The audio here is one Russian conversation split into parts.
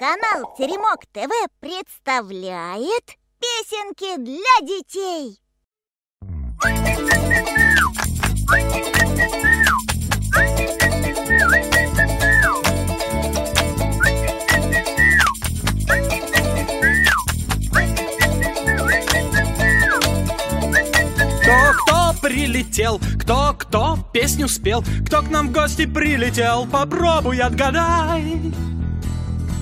Канал Теремок ТВ представляет песенки для детей. Кто-кто прилетел, кто-кто песню спел, кто к нам в гости прилетел, попробуй отгадай.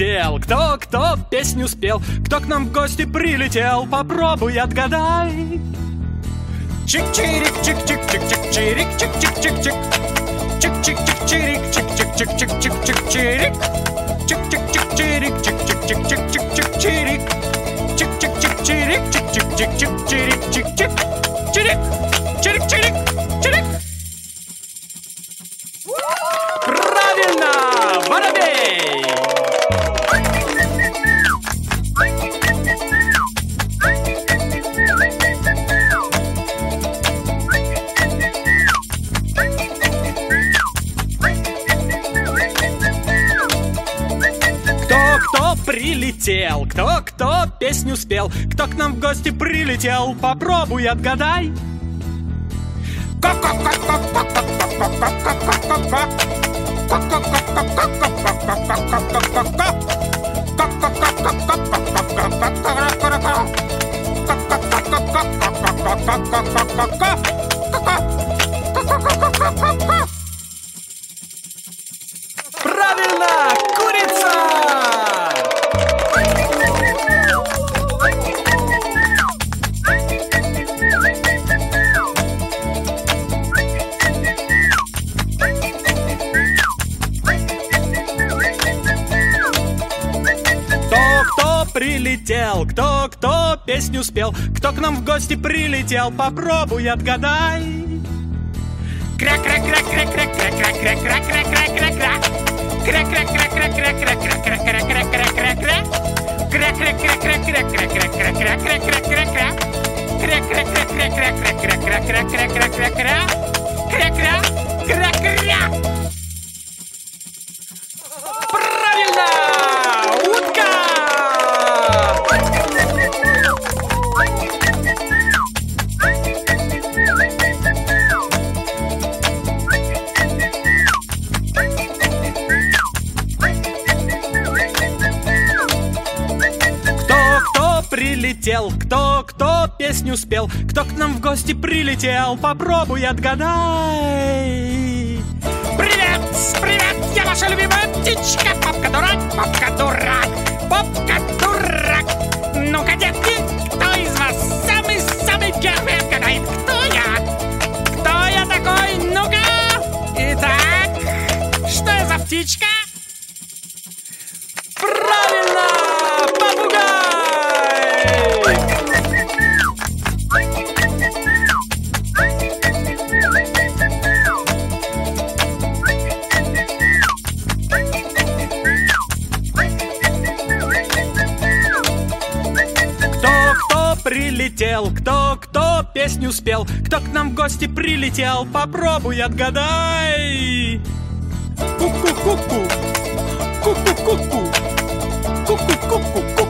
прилетел, кто-кто песню спел, кто к нам в гости прилетел, попробуй отгадай. Чик-чирик, чик-чик-чик-чик, чирик, чик-чик-чик-чик. Чик-чик-чик-чирик, чик-чик-чик-чик-чик-чирик. Чик-чик-чик-чирик, чик-чик-чик-чик-чик-чирик. Чик-чик-чик-чирик, чик-чик-чик-чик-чирик, чик-чик. Чирик, чирик. Прилетел, кто-кто песню спел, кто к нам в гости прилетел, попробуй отгадай. Правильно! Прилетел, кто-кто песню спел, кто к нам в гости прилетел, попробуй отгадай. Кря-кря-кря-кря-кря-кря-кря-кря-кря-кря-кря-кря. Кря-кря-кря-кря-кря-кря-кря-кря-кря-кря. Кря-кря-кря-кря-кря-кря-кря-кря-кря-кря. Кря-кря-кря-кря-кря-кря-кря-кря-кря-кря. Кря-кря-кря-кря. Прилетел, кто-кто песню спел, кто к нам в гости прилетел, попробуй отгадай. Привет, привет, я ваша любимая птичка, попка-дурак, попка-дурак, попка-дурак. Ну-ка, детки, кто из вас самый-самый первый отгадает, кто я? Кто я такой? Ну-ка! Итак, что я за птичка? Прилетел, кто-кто песню спел, кто к нам в гости прилетел, попробуй отгадай. Ку-ку-ку-ку, ку-ку-ку-ку, ку-ку-ку-ку,